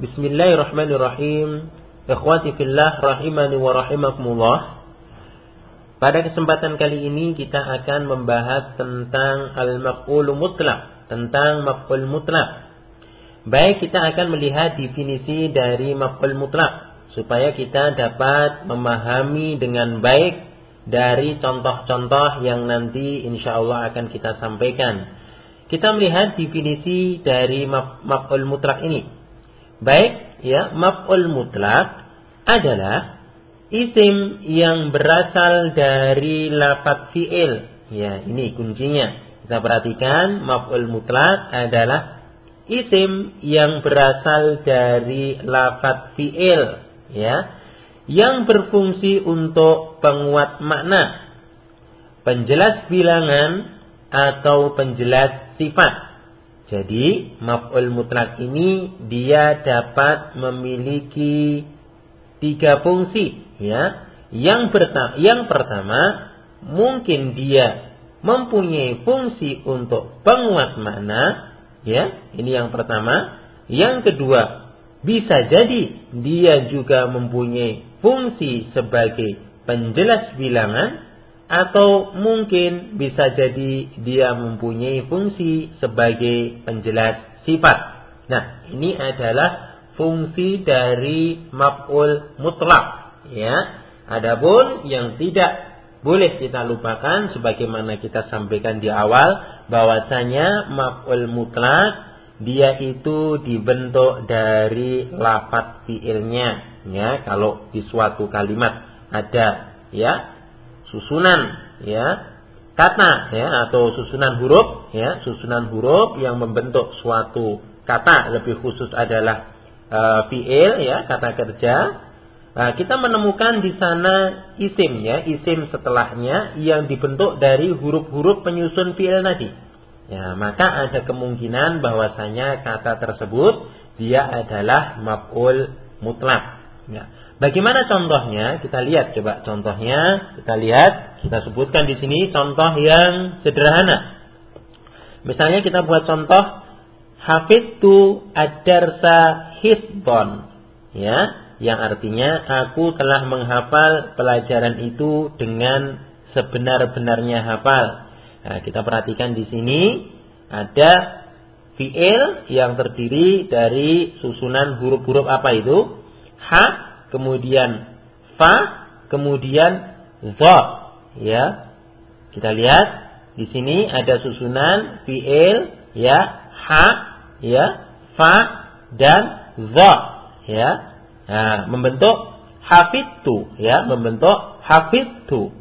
Bismillahirrahmanirrahim. Ikhwati fillah rahimani wa rahimakumullah. Pada kesempatan kali ini kita akan membahas tentang al-maf'ul mutlak, tentang maf'ul mutlak. Baik kita akan melihat definisi dari maf'ul mutlak supaya kita dapat memahami dengan baik dari contoh-contoh yang nanti insya Allah akan kita sampaikan. Kita melihat definisi dari maf'ul mutlak ini. Baik, ya, maf'ul mutlak adalah isim yang berasal dari lafaz fi'il. Ya, ini kuncinya. Kita perhatikan maf'ul mutlak adalah isim yang berasal dari lafaz fi'il, ya, yang berfungsi untuk penguat makna, penjelas bilangan atau penjelas sifat. Jadi maf'ul mutlak ini dia dapat memiliki tiga fungsi ya. Yang pertama yang pertama mungkin dia mempunyai fungsi untuk penguat makna ya. Ini yang pertama. Yang kedua, bisa jadi dia juga mempunyai fungsi sebagai penjelas bilangan atau mungkin bisa jadi dia mempunyai fungsi sebagai penjelas sifat. Nah, ini adalah fungsi dari maf'ul mutlak, ya. Adapun yang tidak boleh kita lupakan sebagaimana kita sampaikan di awal bahwasanya maf'ul mutlak dia itu dibentuk dari lafaz fiilnya ya kalau di suatu kalimat ada ya susunan ya. Kata ya atau susunan huruf ya susunan huruf yang membentuk suatu kata. Lebih khusus adalah e, fiil ya kata kerja. Nah, kita menemukan di sana isim ya isim setelahnya yang dibentuk dari huruf-huruf penyusun fiil tadi. Ya maka ada kemungkinan bahwasanya kata tersebut dia adalah maf'ul mutlak ya Bagaimana contohnya? Kita lihat coba contohnya. Kita lihat, kita sebutkan di sini contoh yang sederhana. Misalnya kita buat contoh hafidtu ad-darsa. Ya, yang artinya aku telah menghafal pelajaran itu dengan sebenar-benarnya hafal. Nah, kita perhatikan di sini ada fiil yang terdiri dari susunan huruf-huruf apa itu? Ha, kemudian fa, kemudian za. Ya. Kita lihat di sini ada susunan fiil ya, ha, ya, fa dan za, ya. Nah, membentuk hafidtu, ya, membentuk hafidtu.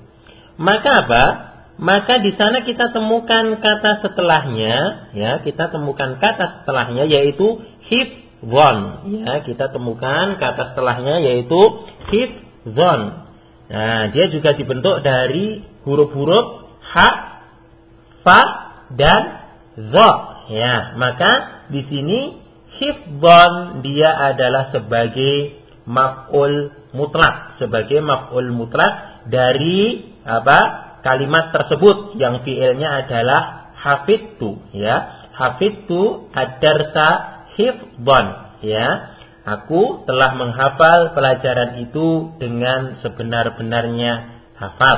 Maka apa? Maka di sana kita temukan kata setelahnya, ya, kita temukan kata setelahnya yaitu hif Zon. Ya, kita temukan kata setelahnya yaitu zon. Nah, dia juga dibentuk dari huruf-huruf ha, fa, dan zo. Ya, maka di sini hifzon dia adalah sebagai maf'ul mutlak, sebagai maf'ul mutlak dari apa? kalimat tersebut yang fiilnya adalah hafidtu ya. Hafidtu ad-darsa hifdhan ya. Aku telah menghafal pelajaran itu dengan sebenar-benarnya hafal.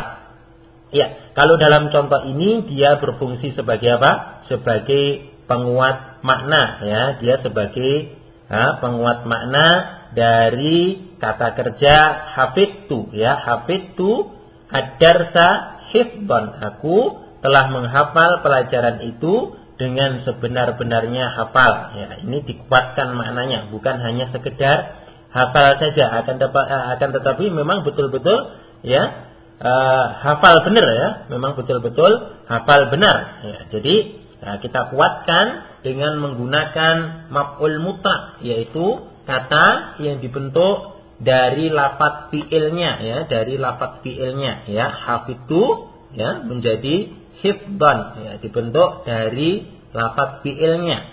Ya kalau dalam contoh ini dia berfungsi sebagai apa? Sebagai penguat makna ya. Dia sebagai ha, penguat makna dari kata kerja hafidtu ya. Hafidtu ad-darsa aku telah menghafal pelajaran itu dengan sebenar-benarnya hafal. Ya, ini dikuatkan maknanya, bukan hanya sekedar hafal saja. Akan dapat akan tetapi memang betul-betul ya uh, hafal benar ya, memang betul-betul hafal benar. Ya, jadi ya, kita kuatkan dengan menggunakan maf'ul muta yaitu kata yang dibentuk dari lafat fiilnya ya, dari lafat fiilnya ya, hafitu ya menjadi hifdan ya, dibentuk dari lafaz fiilnya.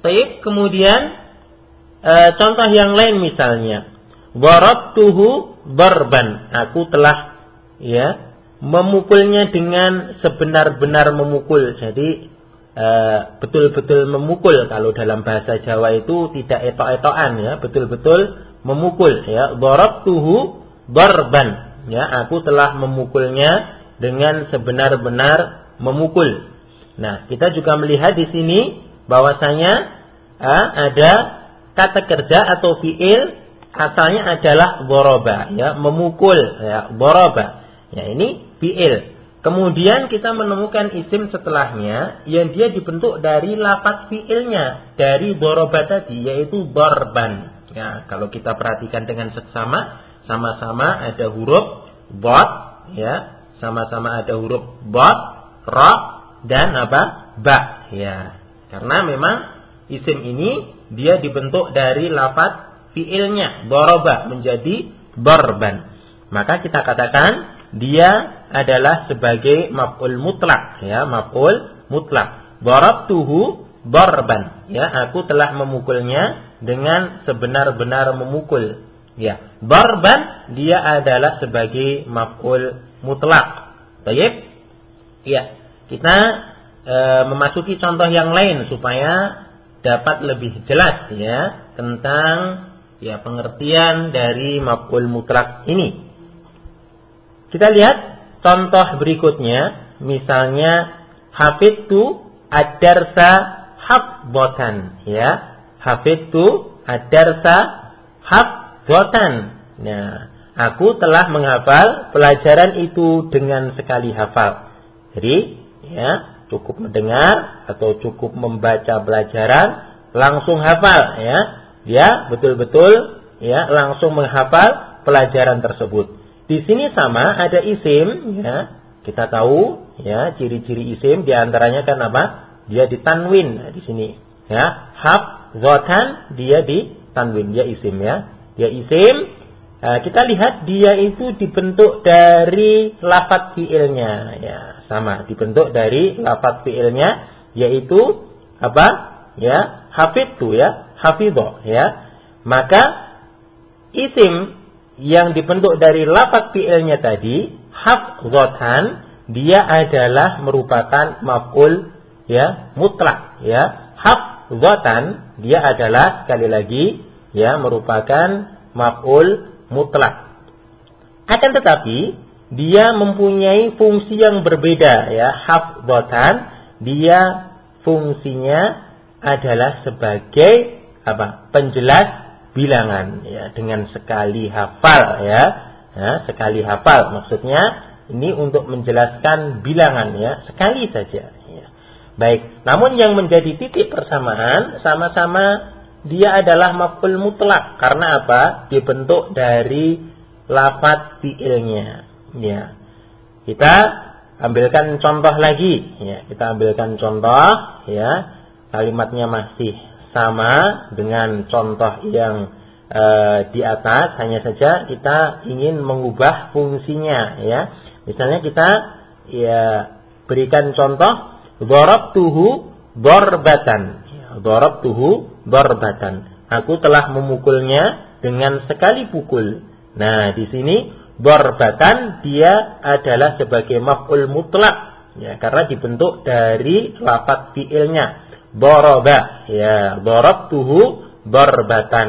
Baik, kemudian e, contoh yang lain misalnya, tuhu barban. Aku telah ya memukulnya dengan sebenar-benar memukul. Jadi betul-betul memukul kalau dalam bahasa Jawa itu tidak etok-etokan ya betul-betul memukul ya tuhu darban ya aku telah memukulnya dengan sebenar-benar memukul. Nah kita juga melihat di sini bahwasanya ada kata kerja atau fiil asalnya adalah boroba ya memukul ya boroba ya ini fiil. Kemudian kita menemukan isim setelahnya yang dia dibentuk dari lapat fiilnya dari doroba tadi yaitu dorban. Ya, kalau kita perhatikan dengan seksama, sama-sama ada huruf bot, ya, sama-sama ada huruf bot, ro, dan apa? ba, ya. Karena memang isim ini dia dibentuk dari lapat fiilnya doroba menjadi dorban. Maka kita katakan dia adalah sebagai maf'ul mutlak ya maf'ul mutlak darabtuhu darban ya aku telah memukulnya dengan sebenar-benar memukul ya. Darban dia adalah sebagai maf'ul mutlak. Baik? Ya. Kita e, memasuki contoh yang lain supaya dapat lebih jelas ya tentang ya pengertian dari maf'ul mutlak ini. Kita lihat Contoh berikutnya, misalnya hafidtu ad-darsa hafdhatan, ya. Hafidtu ad-darsa hafdhatan. Nah, aku telah menghafal pelajaran itu dengan sekali hafal. Jadi, ya, cukup mendengar atau cukup membaca pelajaran langsung hafal, ya. Dia betul-betul ya langsung menghafal pelajaran tersebut. Di sini sama ada isim ya. Kita tahu ya ciri-ciri isim di antaranya kan apa? Dia ditanwin di sini ya. Hab zotan dia ditanwin dia isim ya. Dia isim kita lihat dia itu dibentuk dari lafat fiilnya. Ya sama dibentuk dari lafat fiilnya yaitu apa? Ya hafidtu ya hafidho ya. Maka isim yang dibentuk dari lafaz fi'ilnya tadi hafzatan dia adalah merupakan maf'ul ya mutlak ya. Hafzatan dia adalah sekali lagi ya merupakan maf'ul mutlak akan tetapi dia mempunyai fungsi yang berbeda ya hafzatan dia fungsinya adalah sebagai apa penjelas bilangan ya dengan sekali hafal ya. ya sekali hafal maksudnya ini untuk menjelaskan bilangan ya sekali saja ya. baik namun yang menjadi titik persamaan sama-sama dia adalah maf'ul mutlak. Karena apa? Dibentuk dari lafat fiilnya. Ya. Kita ambilkan contoh lagi. Ya kita ambilkan contoh ya. Kalimatnya masih sama dengan contoh yang e, di atas. Hanya saja kita ingin mengubah fungsinya ya. Misalnya kita ya berikan contoh tuhu darbatan tuhu darbatan aku telah memukulnya dengan sekali pukul nah di sini darbatan dia adalah sebagai maf'ul mutlak ya karena dibentuk dari lafaz fiilnya Doroba. Ya, tuhu darbatan.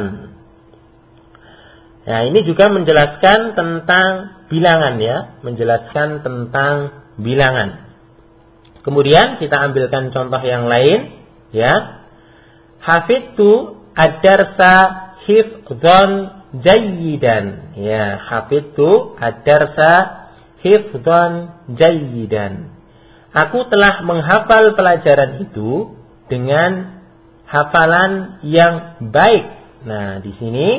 Nah, ini juga menjelaskan tentang bilangan ya, menjelaskan tentang bilangan. Kemudian kita ambilkan contoh yang lain ya. Hafidtu ad-darsa hifdzan jayyidan. Ya, hafidtu ad-darsa hifdzan jayyidan. Aku telah menghafal pelajaran itu dengan hafalan yang baik. Nah, di sini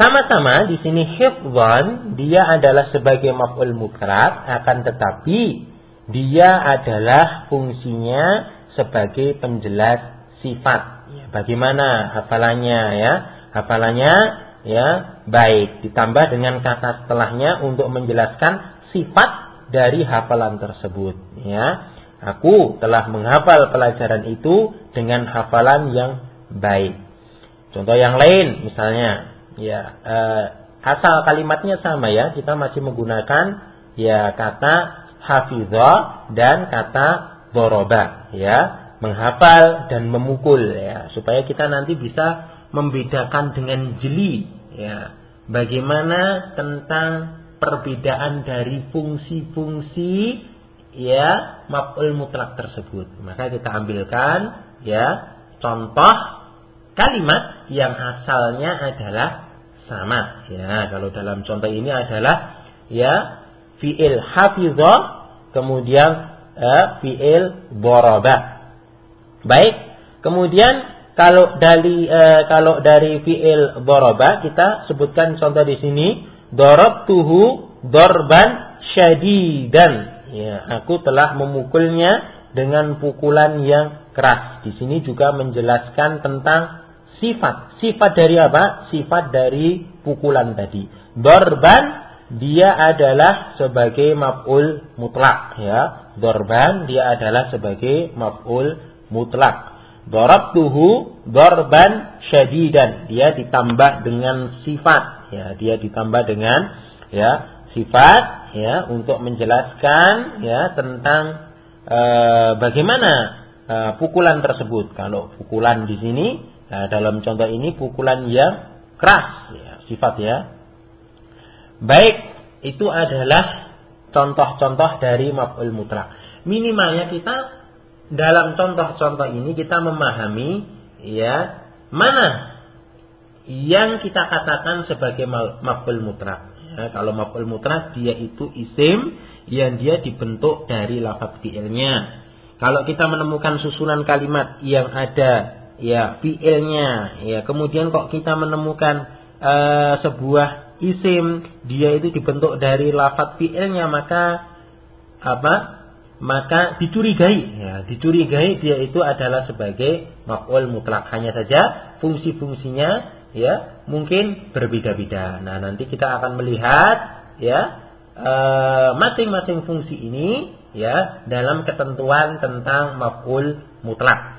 sama-sama di sini hifdhan dia adalah sebagai maf'ul mukrab akan tetapi dia adalah fungsinya sebagai penjelas sifat. Ya, bagaimana hafalannya ya? Hafalannya ya baik ditambah dengan kata setelahnya untuk menjelaskan sifat dari hafalan tersebut ya. Aku telah menghafal pelajaran itu dengan hafalan yang baik. Contoh yang lain misalnya, ya eh, asal kalimatnya sama ya, kita masih menggunakan ya kata hafizah dan kata doroba ya. Menghafal dan memukul ya. Supaya kita nanti bisa membedakan dengan jeli ya. Bagaimana tentang perbedaan dari fungsi-fungsi ya maf'ul mutlak tersebut. Maka kita ambilkan ya contoh kalimat yang asalnya adalah sama ya. Kalau dalam contoh ini adalah ya fi'il hafizah kemudian eh, fi'il boraba baik. Kemudian kalau dari eh, kalau dari fi'il boraba kita sebutkan contoh di sini. Dorob tuhu dorban syadidan. Ya aku telah memukulnya dengan pukulan yang keras. Di sini juga menjelaskan tentang sifat. Sifat dari apa? Sifat dari pukulan tadi. Dorban dia adalah sebagai maf'ul mutlak ya. Dorban dia adalah sebagai maf'ul mutlak. tuhu dorban syadidan. Dia ditambah dengan sifat ya, dia ditambah dengan ya sifat ya untuk menjelaskan ya tentang e, bagaimana e, pukulan tersebut. Kalau pukulan di sini e, dalam contoh ini pukulan yang keras ya, sifat ya Baik, itu adalah contoh-contoh dari maf'ul mutlak. Minimalnya kita dalam contoh-contoh ini kita memahami ya mana yang kita katakan sebagai maf'ul mutlak. Ya, kalau maf'ul mutlak dia itu isim yang dia dibentuk dari lafaz fi'ilnya. Kalau kita menemukan susunan kalimat yang ada ya fi'ilnya, ya kemudian kok kita menemukan uh, sebuah isim dia itu dibentuk dari lafat fi'ilnya maka apa maka dicurigai. Ya dicurigai dia itu adalah sebagai maf'ul mutlak. Hanya saja fungsi-fungsinya ya mungkin berbeda-beda. Nah nanti kita akan melihat ya eh, masing-masing e, fungsi ini ya dalam ketentuan tentang maf'ul mutlak